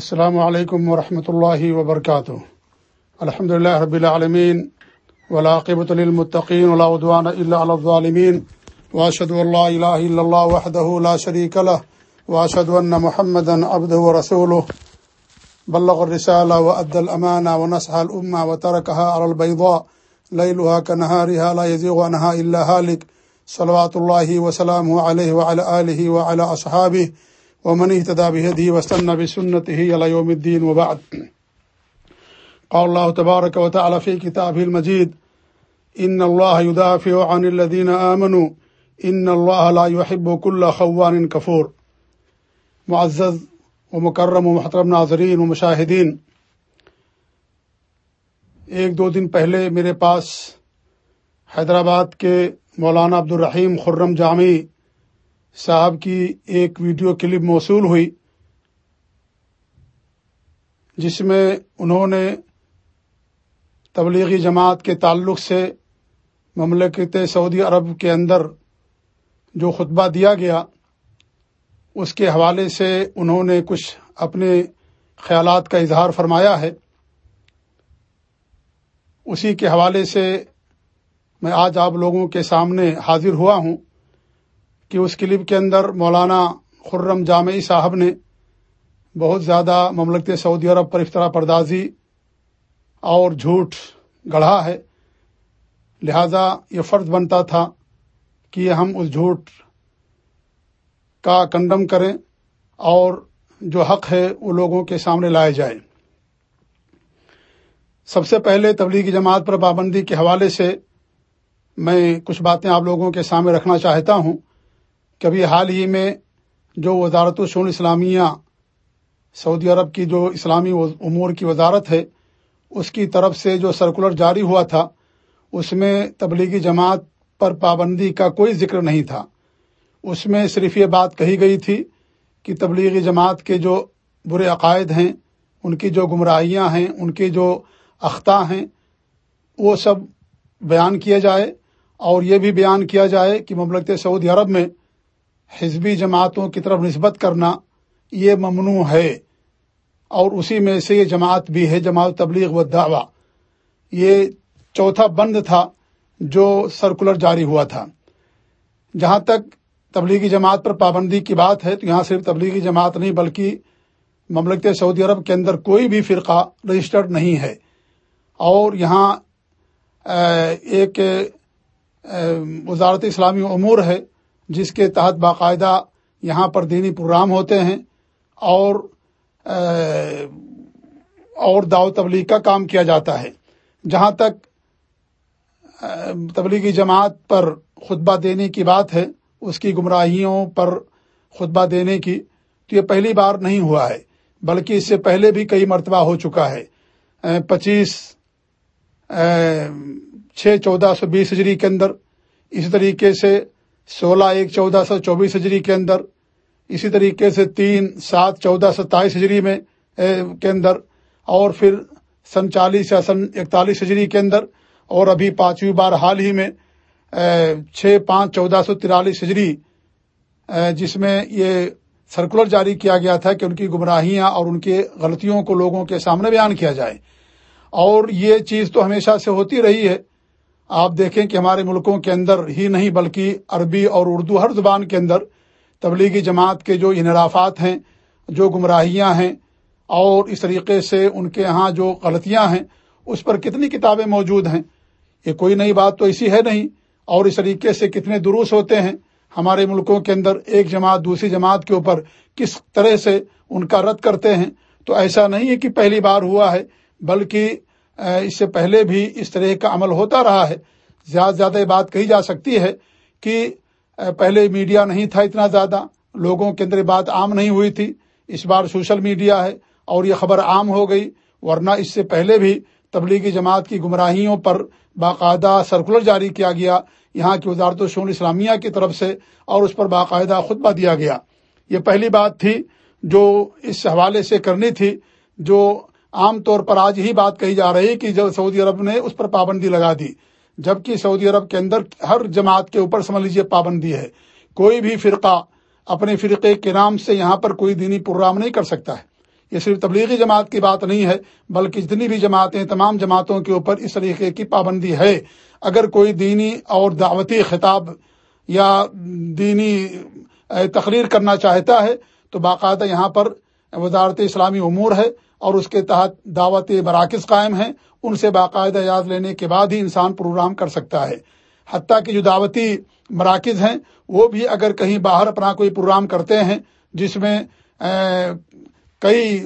السلام علیکم ورحمۃ اللہ وبرکاتہ۔ الحمد لله رب العالمین ولاقبۃ المطقین ولاودوان اللہ الظالمین۔ واشد اللہ الہ الا اللہ وحدہ لا شریک له واشد ان محمد عبدہ ورسولہ۔ بلغ الرسالہ وأد الأمانة ونصح الأمة وتركها على البيضاء ليلها كنهارها لا يزيغ عنها إلا هالك صلوات الله وسلامه عليه وعلى آله وعلى أصحابه ومن اهتدى بهديه واستنى بسنته الى يوم الدين وبعد. قال الله تبارك وتعالى في كتابه المجيد ان الله يدافع عن الذين امنوا ان الله لا يحب كل خوان كفور. معزز ومكرم ومحترم ناظرین و مشاہدین ایک دو دن پہلے میرے پاس حیدرآباد کے مولانا عبد الرحیم خرم جامعی صاحب کی ایک ویڈیو کلپ موصول ہوئی، جس میں انہوں نے تبلیغی جماعت کے تعلق سے مملکت سعودی عرب کے اندر جو خطبہ دیا گیا، اس کے حوالے سے انہوں نے کچھ اپنے خیالات کا اظہار فرمایا ہے۔ اسی کے حوالے سے میں آج آپ لوگوں کے سامنے حاضر ہوا ہوں۔ کہ اس کلپ کے اندر مولانا خرم جامعی صاحب نے بہت زیادہ مملکت سعودی عرب پر افطرا پردازی اور جھوٹ گڑھا ہے۔ لہذا یہ فرض بنتا تھا کہ ہم اس جھوٹ کا کنڈم کریں اور جو حق ہے وہ لوگوں کے سامنے لائے جائے سب سے پہلے تبلیغی جماعت پر پابندی کے حوالے سے میں کچھ باتیں آپ لوگوں کے سامنے رکھنا چاہتا ہوں۔ کبھی حال ہی میں جو وزارت الشون اسلامیہ سعودی عرب کی جو اسلامی امور کی وزارت ہے، اس کی طرف سے جو سرکولر جاری ہوا تھا، اس میں تبلیغی جماعت پر پابندی کا کوئی ذکر نہیں تھا۔ اس میں صرف یہ بات کہی گئی تھی کہ تبلیغی جماعت کے جو برے عقائد ہیں، ان کی جو گمراہیاں ہیں، ان کے جو اختہ ہیں، وہ سب بیان کیا جائے اور یہ بھی بیان کیا جائے کہ مملکت سعودی عرب میں حزبی جماعتوں کی طرف نسبت کرنا یہ ممنوع ہے۔ اور اسی میں سے یہ جماعت بھی ہے، جماعت تبلیغ و دعوی یہ چوتھا بند تھا جو سرکولر جاری ہوا تھا۔ جہاں تک تبلیغی جماعت پر پابندی کی بات ہے، تو یہاں صرف تبلیغی جماعت نہیں، بلکہ مملکت سعودی عرب کے اندر کوئی بھی فرقہ رجسٹرڈ نہیں ہے۔ اور یہاں ایک وزارت اسلامی امور ہے جس کے تحت باقاعدہ یہاں پر دینی پروگرام ہوتے ہیں اور اور دعوت تبلیغ کا کام کیا جاتا ہے۔ جہاں تک تبلیغی جماعت پر خطبہ دینے کی بات ہے، اس کی گمراہیوں پر خطبہ دینے کی، تو یہ پہلی بار نہیں ہوا ہے، بلکہ اس سے پہلے بھی کئی مرتبہ ہو چکا ہے۔ پچیس چھ، چودہ سو بیس ہجری کے اندر اسی طریقے سے سولہ ایک چودہ سو چوبیس ہجری کے اندر، اسی طریقے سے تین سات چودہ ستائیس ہجری میں کے اندر، اور پھر سن چالیس یا سن اکتالیس ہجری کے اندر، اور ابھی پانچویں بار حال ہی میں چھ پانچ چودہ سو ترالیس ہجری جس میں یہ سرکولر جاری کیا گیا تھا کہ ان کی گمراہیاں اور ان کی غلطیوں کو لوگوں کے سامنے بیان کیا جائے۔ اور یہ چیز تو ہمیشہ سے ہوتی رہی ہے۔ آپ دیکھیں کہ ہمارے ملکوں کے اندر ہی نہیں بلکہ عربی اور اردو ہر زبان کے اندر تبلیغی جماعت کے جو انحرافات ہیں، جو گمراہیاں ہیں اور اس طریقے سے ان کے ہاں جو غلطیاں ہیں، اس پر کتنی کتابیں موجود ہیں؟ یہ کوئی نئی بات تو ایسی ہے نہیں۔ اور اس طریقے سے کتنے دروس ہوتے ہیں۔ ہمارے ملکوں کے اندر ایک جماعت دوسری جماعت کے اوپر کس طرح سے ان کا رد کرتے ہیں۔ تو ایسا نہیں ہے کہ پہلی بار ہوا ہے، بلکہ اس سے پہلے بھی اس طرح کا عمل ہوتا رہا ہے۔ زیادہ زیادہ یہ بات کہی جا سکتی ہے کہ پہلے میڈیا نہیں تھا اتنا زیادہ، لوگوں کے اندر بات عام نہیں ہوئی تھی۔ اس بار سوشل میڈیا ہے اور یہ خبر عام ہو گئی، ورنہ اس سے پہلے بھی تبلیغی جماعت کی گمراہیوں پر باقاعدہ سرکولر جاری کیا گیا۔ یہاں کی وزارت الشون اسلامیہ کی طرف سے اور اس پر باقاعدہ خطبہ دیا گیا۔ یہ پہلی بات تھی جو اس حوالے سے کرنی تھی، جو عام طور پر آج ہی بات کہی جا رہی کہ جب سعودی عرب نے اس پر پابندی لگا دی، جبکہ سعودی عرب کے اندر ہر جماعت کے اوپر، سمجھ لیجیے پابندی ہے۔ کوئی بھی فرقہ اپنے فرقے کے نام سے یہاں پر کوئی دینی پروگرام نہیں کر سکتا ہے۔ یہ صرف تبلیغی جماعت کی بات نہیں ہے، بلکہ جتنی بھی جماعتیں، تمام جماعتوں کے اوپر اس طریقے کی پابندی ہے۔ اگر کوئی دینی اور دعوتی خطاب یا دینی تقریر کرنا چاہتا ہے، تو باقاعدہ یہاں پر وزارت اسلامی امور ہے۔ اور اس کے تحت دعوتی مراکز قائم ہیں، ان سے باقاعدہ یاد لینے کے بعد ہی انسان پروگرام کر سکتا ہے۔ حتیٰ کہ جو دعوتی مراکز ہیں، وہ بھی اگر کہیں باہر اپنا کوئی پروگرام کرتے ہیں، جس میں کئی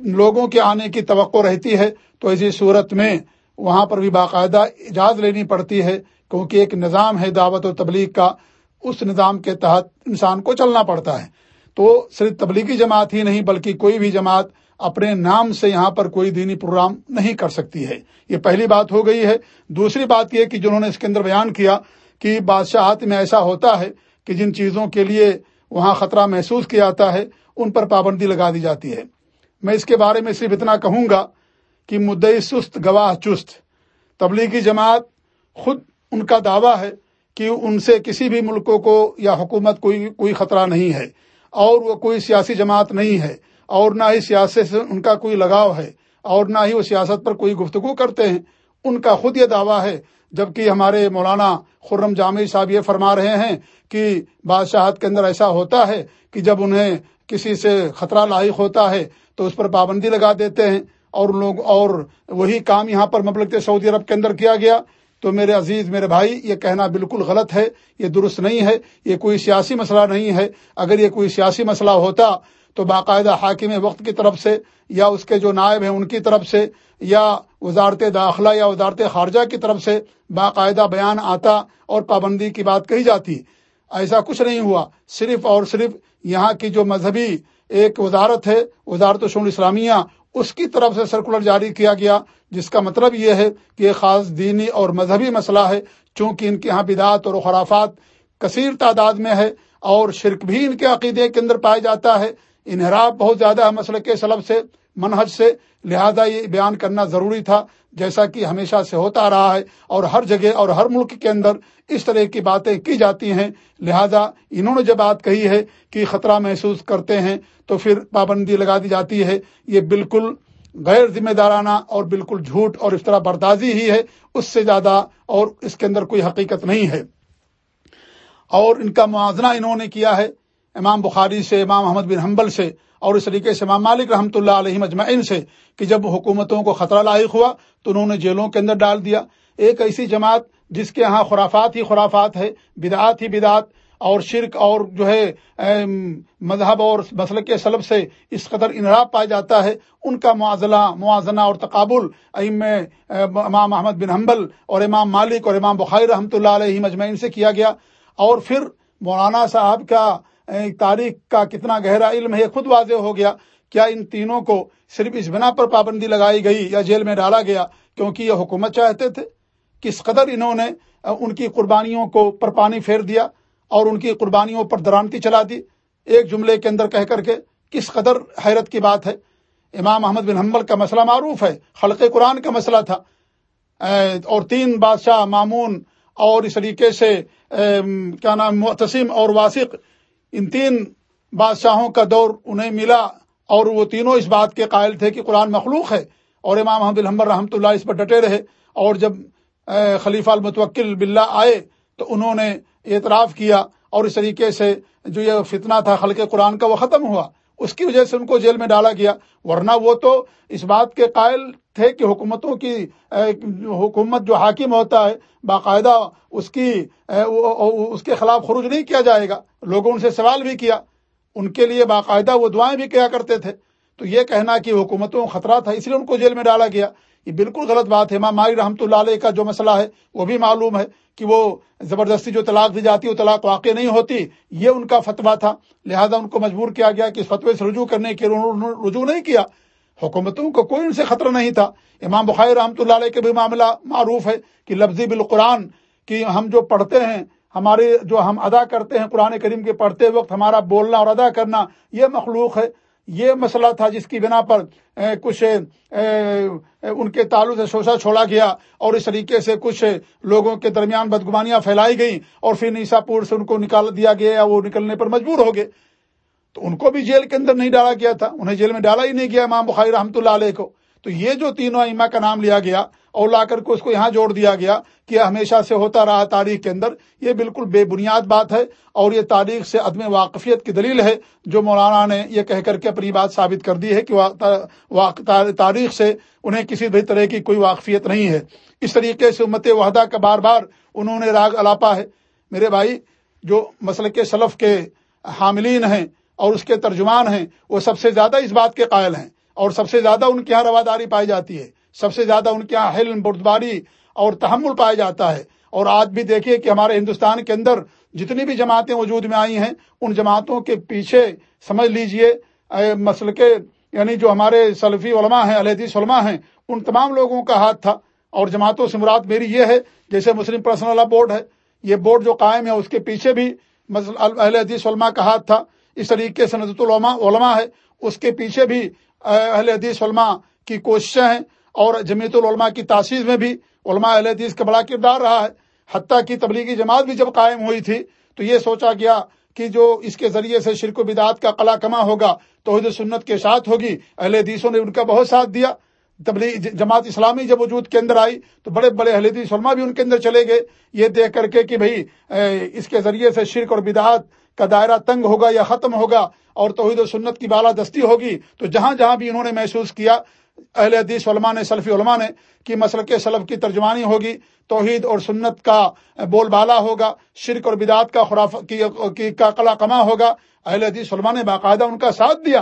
لوگوں کے آنے کی توقع رہتی ہے، تو ایسی صورت میں وہاں پر بھی باقاعدہ اجازت لینی پڑتی ہے، کیونکہ ایک نظام ہے دعوت و تبلیغ کا، اس نظام کے تحت انسان کو چلنا پڑتا ہے۔ تو صرف تبلیغی جماعت ہی نہیں، بلکہ کوئی بھی جماعت اپنے نام سے یہاں پر کوئی دینی پروگرام نہیں کر سکتی ہے۔ یہ پہلی بات ہو گئی ہے۔ دوسری بات یہ کہ جنہوں نے اس کے اندر بیان کیا کہ بادشاہت میں ایسا ہوتا ہے کہ جن چیزوں کے لیے وہاں خطرہ محسوس کیا جاتا ہے، ان پر پابندی لگا دی جاتی ہے۔ میں اس کے بارے میں صرف اتنا کہوں گا کہ مدعی سست، گواہ چست۔ تبلیغی جماعت خود ان کا دعویٰ ہے کہ ان سے کسی بھی ملکوں کو یا حکومت کوئی کوئی خطرہ نہیں ہے اور وہ کوئی سیاسی جماعت نہیں ہے۔ اور نہ ہی سیاست سے ان کا کوئی لگاؤ ہے اور نہ ہی وہ سیاست پر کوئی گفتگو کرتے ہیں۔ ان کا خود یہ دعویٰ ہے، جبکہ ہمارے مولانا خرم جامع صاحب یہ فرما رہے ہیں کہ بادشاہت کے اندر ایسا ہوتا ہے کہ جب انہیں کسی سے خطرہ لاحق ہوتا ہے تو اس پر پابندی لگا دیتے ہیں اور لوگ، اور وہی کام یہاں پر مملکت سعودی عرب کے اندر کیا گیا۔ تو میرے عزیز، میرے بھائی، یہ کہنا بالکل غلط ہے، یہ درست نہیں ہے، یہ کوئی سیاسی مسئلہ نہیں ہے۔ اگر یہ کوئی سیاسی مسئلہ ہوتا تو باقاعدہ حاکم وقت کی طرف سے یا اس کے جو نائب ہیں ان کی طرف سے یا وزارت داخلہ یا وزارت خارجہ کی طرف سے باقاعدہ بیان آتا اور پابندی کی بات کہی جاتی۔ ایسا کچھ نہیں ہوا۔ صرف اور صرف یہاں کی جو مذہبی ایک وزارت ہے، وزارت شون اسلامیہ، اس کی طرف سے سرکولر جاری کیا گیا، جس کا مطلب یہ ہے کہ یہ خاص دینی اور مذہبی مسئلہ ہے۔ چونکہ ان کے یہاں بدعت اور خرافات کثیر تعداد میں ہے اور شرک بھی ان کے عقیدے کے اندر پایا جاتا ہے۔ انحراف بہت زیادہ ہے مسئلہ کے سلب سے منحج سے۔ لہذا یہ بیان کرنا ضروری تھا، جیسا کہ ہمیشہ سے ہوتا رہا ہے۔ اور ہر جگہ اور ہر ملک کے اندر اس طرح کی باتیں کی جاتی ہیں۔ لہذا انہوں نے جب بات کہی ہے کہ خطرہ محسوس کرتے ہیں، تو پھر پابندی لگا دی جاتی ہے۔ یہ بالکل غیر ذمہ دارانہ اور بالکل جھوٹ اور اس طرح بردازی ہی ہے۔ اس سے زیادہ اور اس کے اندر کوئی حقیقت نہیں ہے۔ اور ان کا موازنہ انہوں نے کیا ہے۔ امام بخاری سے، امام محمد بن حنبل سے اور اس طریقے سے امام مالک رحمۃ اللہ علیہ مجمعین سے کہ جب حکومتوں کو خطرہ لاحق ہوا تو انہوں نے جیلوں کے اندر ڈال دیا۔ ایک ایسی جماعت جس کے ہاں خرافات ہی خرافات ہے، بدعات ہی بدعات اور شرک اور جو ہے مذہب اور مسلک کے سلب سے اس قدر انحراف پایا جاتا ہے، ان کا موازنہ موازنہ اور تقابل ام امام محمد بن حنبل اور امام مالک اور امام بخاری رحمۃ اللہ علیہ مجمعین سے کیا گیا۔ اور پھر مولانا صاحب کا تاریخ کا کتنا گہرا علم ہے، خود واضح ہو گیا۔ کیا ان تینوں کو صرف اس بنا پر پابندی لگائی گئی یا جیل میں ڈالا گیا کیونکہ یہ حکومت چاہتے تھے؟ کس قدر انہوں نے ان کی قربانیوں کو پر پانی پھیر دیا اور ان کی قربانیوں پر درانتی چلا دی؟ ایک جملے کے اندر کہہ کر کے کس قدر حیرت کی بات ہے؟ امام محمد بن حنبل کا مسئلہ معروف ہے، خلق قرآن کا مسئلہ تھا۔ اور تین بادشاہ معمون اور اس طریقے سے کیا نام، معتصم اور واسق ان تین بادشاہوں کا دور انہیں ملا اور وہ تینوں اس بات کے قائل تھے کہ قرآن مخلوق ہے اور امام محمد الحمد رحمۃ اللہ اس پر ڈٹے رہے اور جب خلیفہ المتوکل باللہ آئے تو انہوں نے اعتراف کیا اور اس طریقے سے جو یہ فتنہ تھا خلق قرآن کا وہ ختم ہوا۔ اس کی وجہ سے ان کو جیل میں ڈالا گیا۔ ورنہ وہ تو اس بات کے قائل تھے کہ حکومتوں کی حکومت جو حاکم ہوتا ہے، باقاعدہ اس کی اس کے خلاف خروج نہیں کیا جائے گا۔ لوگوں ان سے سوال بھی کیا۔ ان کے لیے باقاعدہ وہ دعائیں بھی کیا کرتے تھے۔ تو یہ کہنا کہ حکومتوں خطرہ تھا، اس لیے ان کو جیل میں ڈالا گیا۔ یہ بالکل غلط بات ہے۔ ماں رحمۃ اللہ علیہ کا جو مسئلہ ہے، وہ بھی معلوم ہے کہ وہ زبردستی جو طلاق دی جاتی ہے، وہ طلاق واقع نہیں ہوتی۔ یہ ان کا فتویٰ تھا۔ لہذا ان کو مجبور کیا گیا کہ اس فتوے سے رجوع کرنے کے رجوع نہیں کیا۔ حکومتوں کو کوئی ان سے خطرہ نہیں تھا۔ امام بخاری رحمۃ اللہ علیہ کے بھی معاملہ معروف ہے کہ لفظی بالقرآن کہ ہم جو پڑھتے ہیں، ہمارے جو ہم ادا کرتے ہیں قرآن کریم کے پڑھتے وقت، ہمارا بولنا اور ادا کرنا، یہ مخلوق ہے۔ یہ مسئلہ تھا جس کی بنا پر کچھ ان کے تعلق سے شوشہ چھوڑا گیا اور اس طریقے سے کچھ لوگوں کے درمیان بدگمانیاں پھیلائی گئیں اور پھر نیسا پور سے ان کو نکال دیا گیا یا وہ نکلنے پر مجبور ہو گئے۔ تو ان کو بھی جیل کے اندر نہیں ڈالا گیا تھا، انہیں جیل میں ڈالا ہی نہیں گیا امام بخاری رحمۃ اللہ علیہ کو۔ تو یہ جو تینوں اما کا نام لیا گیا اور لا کر کے اس کو یہاں جوڑ دیا گیا کہ ہمیشہ سے ہوتا رہا تاریخ کے اندر، یہ بالکل بے بنیاد بات ہے اور یہ تاریخ سے عدم واقفیت کی دلیل ہے جو مولانا نے یہ کہہ کر کے اپنی بات ثابت کر دی ہے کہ تاریخ سے انہیں کسی بھی طرح کی کوئی واقفیت نہیں ہے۔ اس طریقے سے امت وحدہ کا بار بار انہوں نے راگ الاپا ہے۔ میرے بھائی، جو مسلک کے سلف کے حاملین ہیں اور اس کے ترجمان ہیں، وہ سب سے زیادہ اس بات کے قائل ہیں۔ اور سب سے زیادہ ان کے یہاں رواداری پائی جاتی ہے۔ سب سے زیادہ ان کے یہاں حلم بردباری اور تحمل پایا جاتا ہے۔ اور آج بھی دیکھیے کہ ہمارے ہندوستان کے اندر جتنی بھی جماعتیں وجود میں آئی ہیں، ان جماعتوں کے پیچھے سمجھ لیجیے مسل کے یعنی جو ہمارے سلفی علماء ہیں علیحدیث علماء ہیں، ان تمام لوگوں کا ہاتھ تھا۔ اور جماعتوں سے مراد میری یہ ہے، جیسے مسلم پرسنل بورڈ ہے، یہ بورڈ جو قائم ہے، اس کے پیچھے بھی اہل حدیث علماء کا ہاتھ تھا۔ اس طریقے سے نظرت العلماء علماء ہے، اس کے پیچھے بھی اہل حدیث علماء کی کوششیں ہیں اور جمیعت العلماء کی تاثیر میں بھی علماء اہل حدیث کا بڑا کردار رہا ہے۔ حتیٰ کی تبلیغی جماعت بھی جب قائم ہوئی تھی تو یہ سوچا گیا کہ جو اس کے ذریعے سے شرک و بدعات کا قلع کما ہوگا، توحید سنت کے ساتھ ہوگی، اہل حدیثوں نے ان کا بہت ساتھ دیا۔ تبلیغ جماعت اسلامی جب وجود کے اندر آئی تو بڑے بڑے اہلیدی سلما بھی ان کے اندر چلے گئے۔ یہ دیکھ کر کے کہ بھائی اس کے ذریعے سے شرک اور بدعات کا دائرہ تنگ ہوگا یا ختم ہوگا اور توحید و سنت کی بالا دستی ہوگی، تو جہاں جہاں بھی انہوں نے محسوس کیا، اہل حدیث علماء نے، سلفی علماء نے، کہ مسل کے سلف کی ترجمانی ہوگی، توحید اور سنت کا بول بالا ہوگا، شرک اور بدعت کا خراف، کی کا قلع کما ہوگا، اہل حدیث علماء نے باقاعدہ ان کا ساتھ دیا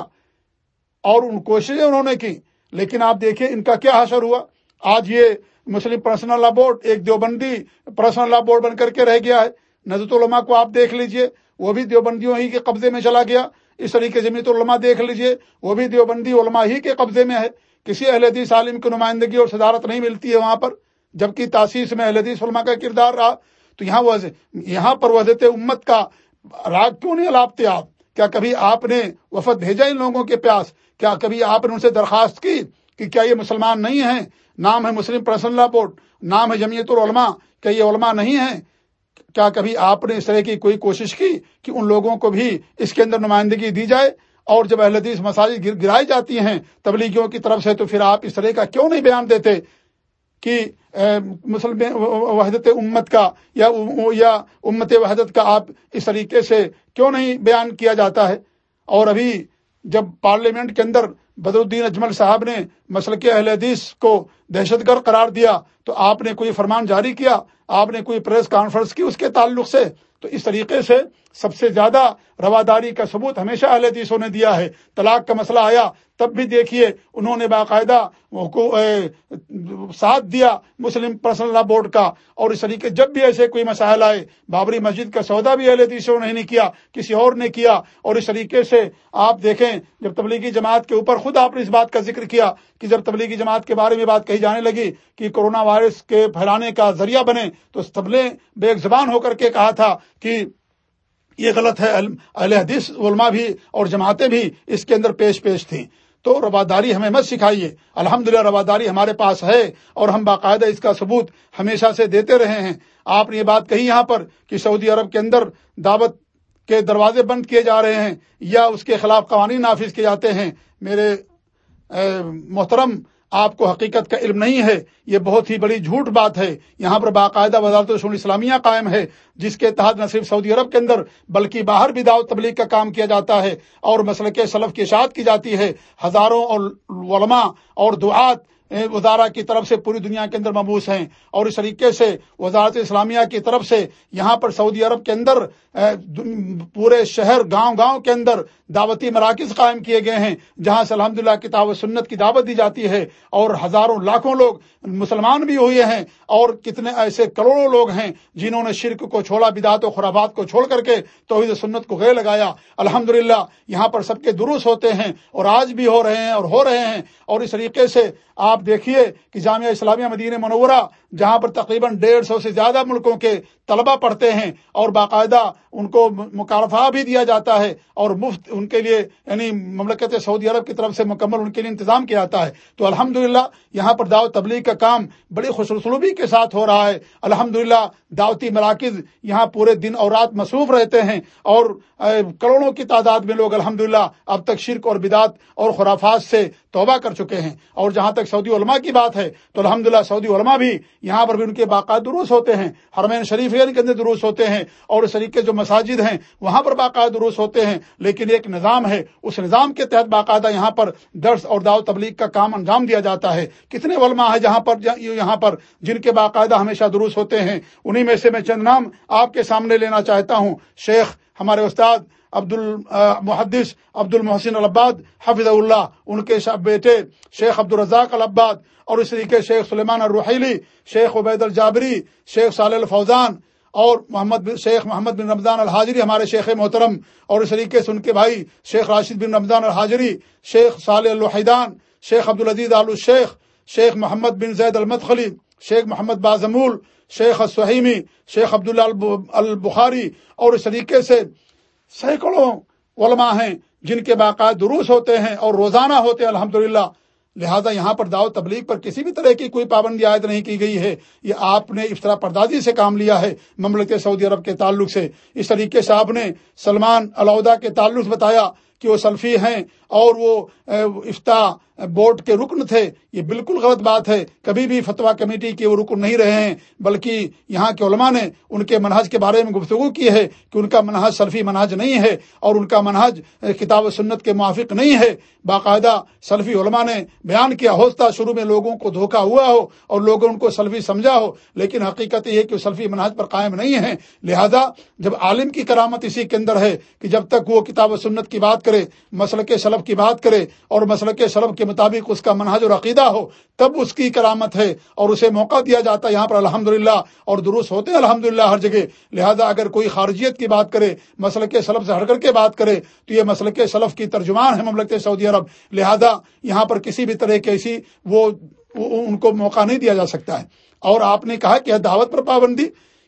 اور ان کوششیں انہوں نے کی۔ لیکن آپ دیکھیں ان کا کیا حشر ہوا؟ آج یہ مسلم پرسنل لا بورڈ، ایک دیوبندی پرسنل لا بورڈ بن کر کے رہ گیا ہے۔ نظرت علماء کو آپ دیکھ لیجیے، وہ بھی دیوبندیوں ہی کے قبضے میں چلا گیا۔ اس طریقے جمیت علماء دیکھ لیجیے، وہ بھی دیوبندی علماء ہی کے قبضے میں ہے۔ کسی اہل حدیث عالم کی نمائندگی اور صدارت نہیں ملتی ہے وہاں پر، جبکہ تاسیس میں اہل حدیث علماء کا کردار رہا۔ تو یہاں یہاں پر وضعت امت کا راگ کیوں نہیں الاپتے آپ؟ کیا کبھی آپ نے وفد بھیجا ان لوگوں کے پیاس؟ کیا کبھی آپ نے ان سے درخواست کی کہ کیا یہ مسلمان نہیں ہیں؟ نام ہے مسلم پرسن لا بورڈ، نام ہے جمیعت العلماء، کیا یہ علماء نہیں ہیں؟ کیا کبھی آپ نے اس طرح کی کوئی کوشش کی کہ ان لوگوں کو بھی اس کے اندر نمائندگی دی جائے اور جب اہل حدیث مساجد گرائی جاتی ہیں تبلیغیوں کی طرف سے تو پھر آپ اس طرح کا کیوں نہیں بیان دیتے کہ مسلم وحدت امت کا یا یا امت وحدت کا آپ اس طریقے سے کیوں نہیں بیان کیا جاتا ہے؟ اور ابھی جب پارلیمنٹ کے اندر بدر الدین اجمل صاحب نے مسلک اہل حدیث کو دہشت گرد قرار دیا تو آپ نے کوئی فرمان جاری کیا؟ آپ نے کوئی پریس کانفرنس کی اس کے تعلق سے؟ تو اس طریقے سے سب سے زیادہ رواداری کا ثبوت ہمیشہ اہل حدیثوں نے دیا ہے۔ طلاق کا مسئلہ آیا، تب بھی دیکھیے انہوں نے باقاعدہ ساتھ دیا مسلم پرسنل لا بورڈ کا۔ اور اس طریقے جب بھی ایسے کوئی مسائل آئے، بابری مسجد کا سودا بھی اہل حدیثوں نے نہیں کیا، کسی اور نے کیا۔ اور اس طریقے سے آپ دیکھیں، جب تبلیغی جماعت کے اوپر خود آپ نے اس بات کا ذکر کیا کہ جب تبلیغی جماعت کے بارے میں بات کہی جانے لگی کہ کورونا وائرس کے پھیلانے کا ذریعہ بنے، تو تبلے بے زبان ہو کر کے کہا تھا کہ یہ غلط ہے، اہل حدیث، علماء بھی اور جماعتیں بھی اس کے اندر پیش پیش تھیں۔ تو رواداری ہمیں مت سکھائیے۔ الحمد للہ رواداری ہمارے پاس ہے اور ہم باقاعدہ اس کا ثبوت ہمیشہ سے دیتے رہے ہیں۔ آپ نے یہ بات کہی یہاں پر کہ سعودی عرب کے اندر دعوت کے دروازے بند کیے جا رہے ہیں یا اس کے خلاف قوانین نافذ کیے جاتے ہیں۔ میرے محترم آپ کو حقیقت کا علم نہیں ہے، یہ بہت ہی بڑی جھوٹ بات ہے۔ یہاں پر باقاعدہ وزارت رسول اسلامیہ قائم ہے، جس کے تحت نہ صرف سعودی عرب کے اندر، بلکہ باہر بھی دعوت تبلیغ کا کام کیا جاتا ہے اور مسئلہ کے سلف کی اشاعت کی جاتی ہے۔ ہزاروں اور علماء اور دعات وزارہ کی طرف سے پوری دنیا کے اندر مبوس ہیں۔ اور اس طریقے سے وزارت اسلامیہ کی طرف سے یہاں پر سعودی عرب کے اندر پورے شہر، گاؤں گاؤں کے اندر دعوتی مراکز قائم کیے گئے ہیں، جہاں سے الحمد للہ کتاب و سنت کی دعوت دی جاتی ہے، اور ہزاروں لاکھوں لوگ مسلمان بھی ہوئے ہیں، اور کتنے ایسے کروڑوں لوگ ہیں جنہوں نے شرک کو چھوڑا، بدعت و خرابات کو چھوڑ کر کے توحید سنت کو گئے لگایا۔ الحمد یہاں پر سب کے دروس ہوتے ہیں، اور آج بھی ہو رہے ہیں اور ہو رہے ہیں۔ اور اس طریقے سے آپ دیکھیے کہ جامعہ اسلامیہ مدینہ منورہ، جہاں پر تقریباً ڈیڑھ سو سے زیادہ ملکوں کے طلبہ پڑھتے ہیں، اور باقاعدہ ان کو مکالفہ بھی دیا جاتا ہے، اور مفت ان کے لیے یعنی مملکت سعودی عرب کی طرف سے مکمل ان کے لیے انتظام کیا جاتا ہے۔ تو الحمد یہاں پر دعوت تبلیغ کا کام بڑی خوشرسلوبی کے ساتھ ہو رہا ہے۔ الحمد دعوتی مراکز یہاں پورے دن اور رات مصروف رہتے ہیں اور کروڑوں کی تعداد میں لوگ الحمد اب تک شرک اور بدعت اور خرافات سے توبہ کر چکے ہیں۔ اور جہاں تک سعودی علماء کی بات ہے، تو الحمد سعودی علماء بھی یہاں پر بھی ان کے باقاعدہ دروس ہوتے ہیں۔ حرمین شریف یعنی کے اندر دروس ہوتے ہیں۔ اور اس طریقے جو مساجد ہیں، وہاں پر باقاعدہ دروس ہوتے ہیں۔ لیکن ایک نظام ہے، اس نظام کے تحت باقاعدہ یہاں پر درس اور دعوت تبلیغ کا کام انجام دیا جاتا ہے۔ کتنے علماء ہیں جہاں پر، یہاں پر جن کے باقاعدہ ہمیشہ دروس ہوتے ہیں۔ انہیں میں سے میں چند نام آپ کے سامنے لینا چاہتا ہوں۔ شیخ، ہمارے استاد عبد المحدث عبد المحسن العباد حفظ اللہ ان کے بیٹے، شیخ عبد الرزاق العباد، اور اس طریقے شیخ سلیمان الرحیلی شیخ عبید الجابری، شیخ صالح الفوزان، اور محمد بن شیخ محمد بن رمضان الحاجری، ہمارے شیخ محترم، اور اس طریقے سے ان کے بھائی، شیخ راشد بن رمضان الحاجری، شیخ صالح الحیدان شیخ عبدالعزیز آل الشیخ، شیخ محمد بن زید المدخلی، شیخ محمد بازمول، شیخ السحیمی شیخ عبداللہ البخاری، اور اس طریقے سے سینکڑوں علماء ہیں جن کے باقاعدہ دروس ہوتے ہیں اور روزانہ ہوتے ہیں الحمد لہذا یہاں پر دعوت تبلیغ پر کسی بھی طرح کی کوئی پابندی عائد نہیں کی گئی ہے۔ یہ آپ نے افطرا پردازی سے کام لیا ہے مملکت سعودی عرب کے تعلق سے۔ اس طریقے سے آپ نے سلمان علاودہ کے تعلق بتایا کہ وہ سلفی ہیں اور وہ افتا بورڈ کے رکن تھے، یہ بالکل غلط بات ہے۔ کبھی بھی فتوا کمیٹی کے وہ رکن نہیں رہے ہیں، بلکہ یہاں کے علماء نے ان کے منہج کے بارے میں گفتگو کی ہے کہ ان کا منہج سلفی منہج نہیں ہے اور ان کا منہج کتاب و سنت کے موافق نہیں ہے۔ باقاعدہ سلفی علماء نے بیان کیا، ہوتا شروع میں لوگوں کو دھوکہ ہوا ہو اور لوگوں ان کو سلفی سمجھا ہو، لیکن حقیقت یہ ہے کہ وہ سلفی منہج پر قائم نہیں ہے لہذا جب عالم کی کرامت اسی کے اندر ہے کہ جب تک وہ کتاب و سنت کی بات کرے مسل کے سلب کی بات کرے اور مسل کے سلب کے مطابق اس کا منہج اور عقیدہ ہو، تب اس کی کرامت ہے اور اسے موقع دیا جاتا ہے یہاں پر الحمد اور درست ہوتے ہیں الحمد ہر جگہ۔ لہذا اگر کوئی خارجیت کی بات کرے مسل کے سلب سے ہٹ کر کے بات کرے، تو یہ مسل کے سلف کی ترجمان ہے مملکت سعودی عرب۔ لہذا یہاں پر کسی بھی طرح کی ایسی وہ ان کو موقع نہیں دیا جا سکتا ہے۔ اور آپ نے کہا کہ دعوت پر پابندی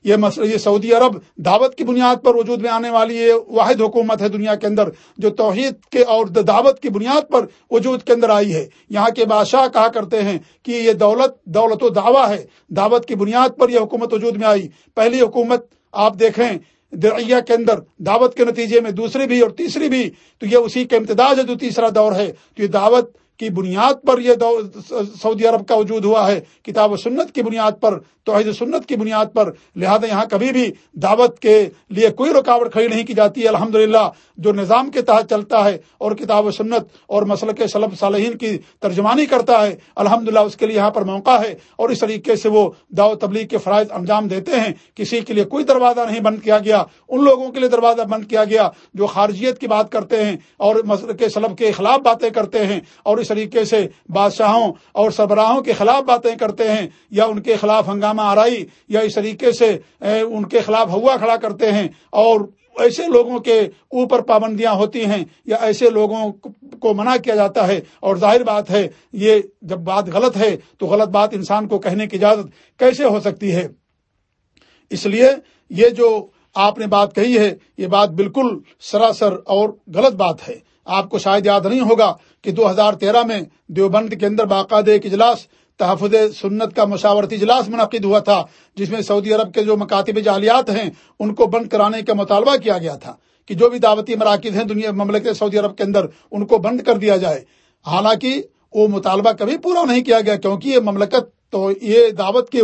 یہ مسئلہ یہ سعودی عرب دعوت کی بنیاد پر وجود میں آنے والی یہ واحد حکومت ہے دنیا کے اندر، جو توحید کے اور دعوت کی بنیاد پر وجود کے اندر آئی ہے۔ یہاں کے بادشاہ کہا کرتے ہیں کہ یہ دولت دولت و دعویٰ ہے۔ دعوت کی بنیاد پر یہ حکومت وجود میں آئی۔ پہلی حکومت آپ دیکھیں دریا کے اندر، دعوت کے نتیجے میں دوسری بھی اور تیسری بھی، تو یہ اسی کا امتداج ہے جو تیسرا دور ہے۔ تو یہ دعوت کی بنیاد پر یہ سعودی عرب کا وجود ہوا ہے، کتاب و سنت کی بنیاد پر، توحید سنت کی بنیاد پر، لہذا یہاں کبھی بھی دعوت کے لیے کوئی رکاوٹ کھڑی نہیں کی جاتی۔ ہے الحمد جو نظام کے تحت چلتا ہے اور کتاب و سنت اور مسل کے سلب صالحین کی ترجمانی کرتا ہے الحمد اس کے لیے یہاں پر موقع ہے اور اس طریقے سے وہ دعوت تبلیغ کے فرائض انجام دیتے ہیں۔ کسی کے لیے کوئی دروازہ نہیں بند کیا گیا، ان لوگوں کے لیے دروازہ بند کیا گیا جو خارجیت کی بات کرتے ہیں اور مسل کے سلب کے خلاف باتیں کرتے ہیں اور اس طریقے سے بادشاہوں اور سربراہوں کے خلاف باتیں کرتے ہیں یا ان کے خلاف ہنگامہ آرائی یا اس طریقے سے ان کے خلاف ہوا کھڑا کرتے ہیں اور ایسے لوگوں کے اوپر پابندیاں ہوتی ہیں یا ایسے لوگوں کو منع کیا جاتا ہے اور ظاہر بات ہے یہ جب بات غلط ہے تو غلط بات انسان کو کہنے کی اجازت کیسے ہو سکتی ہے؟ اس لیے یہ جو آپ نے بات کہی ہے، یہ بات بالکل سراسر اور غلط بات ہے۔ آپ کو شاید یاد نہیں ہوگا کہ دو ہزار تیرہ میں دیوبند کے اندر باقاعدہ ایک اجلاس تحفظ سنت کا مشاورتی اجلاس منعقد ہوا تھا، جس میں سعودی عرب کے جو مکاتب جالیات ہیں، ان کو بند کرانے کا مطالبہ کیا گیا تھا کہ جو بھی دعوتی مراکز ہیں دنیا، مملکت سعودی عرب کے اندر، ان کو بند کر دیا جائے۔ حالانکہ وہ مطالبہ کبھی پورا نہیں کیا گیا، کیونکہ یہ مملکت تو یہ دعوت کے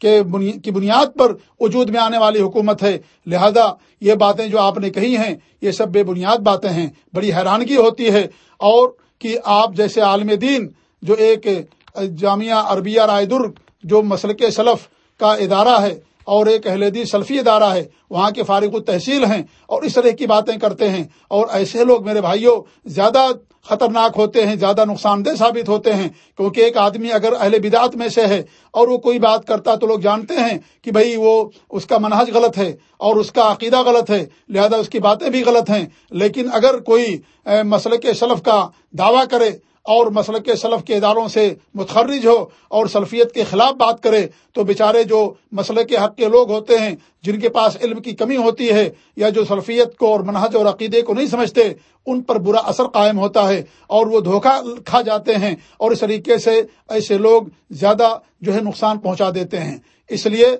کی بنیاد پر وجود میں آنے والی حکومت ہے۔ لہذا یہ باتیں جو آپ نے کہی ہیں، یہ سب بے بنیاد باتیں ہیں۔ بڑی حیرانگی ہوتی ہے اور کہ آپ جیسے عالم دین، جو ایک جامعہ عربیہ رائے درگ جو مسلک سلف کا ادارہ ہے اور ایک اہل سلفی ادارہ ہے، وہاں کے فارغ التحصیل ہیں اور اس طرح کی باتیں کرتے ہیں اور ایسے لوگ میرے بھائیوں زیادہ خطرناک ہوتے ہیں، زیادہ نقصان دہ ثابت ہوتے ہیں کیونکہ ایک آدمی اگر اہل بدعت میں سے ہے اور وہ کوئی بات کرتا تو لوگ جانتے ہیں کہ بھائی وہ اس کا منہج غلط ہے اور اس کا عقیدہ غلط ہے، لہذا اس کی باتیں بھی غلط ہیں۔ لیکن اگر کوئی مسئلہ کے شلف کا دعویٰ کرے اور مسل کے سلف کے اداروں سے متخرج ہو اور سلفیت کے خلاف بات کرے تو بیچارے جو مسئلے کے حق کے لوگ ہوتے ہیں، جن کے پاس علم کی کمی ہوتی ہے یا جو سلفیت کو اور منہج اور عقیدے کو نہیں سمجھتے، ان پر برا اثر قائم ہوتا ہے اور وہ دھوکہ کھا جاتے ہیں اور اس طریقے سے ایسے لوگ زیادہ جو ہے نقصان پہنچا دیتے ہیں۔ اس لیے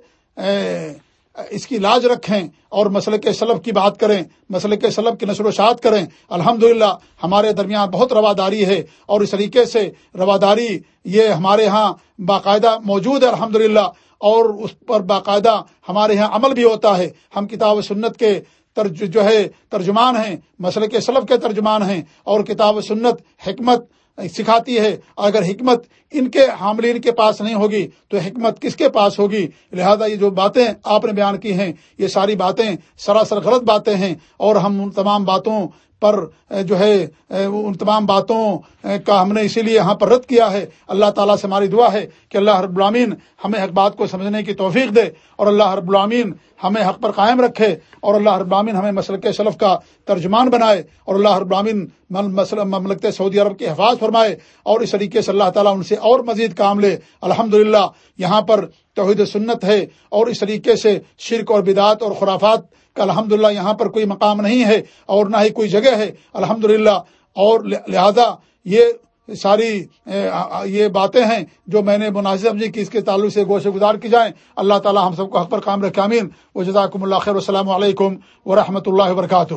اس کی لاج رکھیں اور مسئلے کے سلب کی بات کریں، مسئلے کے سلب کی نشر و شاعت کریں۔ الحمد ہمارے درمیان بہت رواداری ہے اور اس طریقے سے رواداری یہ ہمارے ہاں باقاعدہ موجود ہے الحمد اور اس پر باقاعدہ ہمارے ہاں عمل بھی ہوتا ہے۔ ہم کتاب و سنت کے ترج، جو ہے، ترجمان ہیں، مسئلے کے سلب کے ترجمان ہیں اور کتاب و سنت حکمت سکھاتی ہے۔ اگر حکمت ان کے حاملین کے پاس نہیں ہوگی، تو حکمت کس کے پاس ہوگی؟ لہذا یہ جو باتیں آپ نے بیان کی ہیں، یہ ساری باتیں سراسر غلط باتیں ہیں۔ اور ہم ان تمام باتوں پر جو ہے ان تمام باتوں کا ہم نے اسی لیے یہاں پر رد کیا ہے۔ اللہ تعالیٰ سے ہماری دعا ہے کہ اللہ رب العامین ہمیں حق بات کو سمجھنے کی توفیق دے اور اللہ رب العامین ہمیں حق پر قائم رکھے اور اللہ رب العامین ہمیں مسلک شلف کا ترجمان بنائے اور اللہ رب العامین مملکت سعودی عرب کے حفاظ فرمائے اور اس طریقے سے اللہ تعالیٰ ان سے اور مزید کام لے۔ الحمد یہاں پر توحید سنت ہے اور اس طریقے سے شرک اور بدعت اور خرافات کہ الحمد یہاں پر کوئی مقام نہیں ہے اور نہ ہی کوئی جگہ ہے۔ الحمد اور لہذا یہ ساری یہ باتیں ہیں جو میں نے مناسب سمجھی کہ اس کے تعلق سے گوشے گزار کی جائیں۔ اللہ تعالی ہم سب کو حق پر کام رکھے امین و جزاکم اللہ خیر السلام علیکم ورحمۃ اللہ وبرکاتہ۔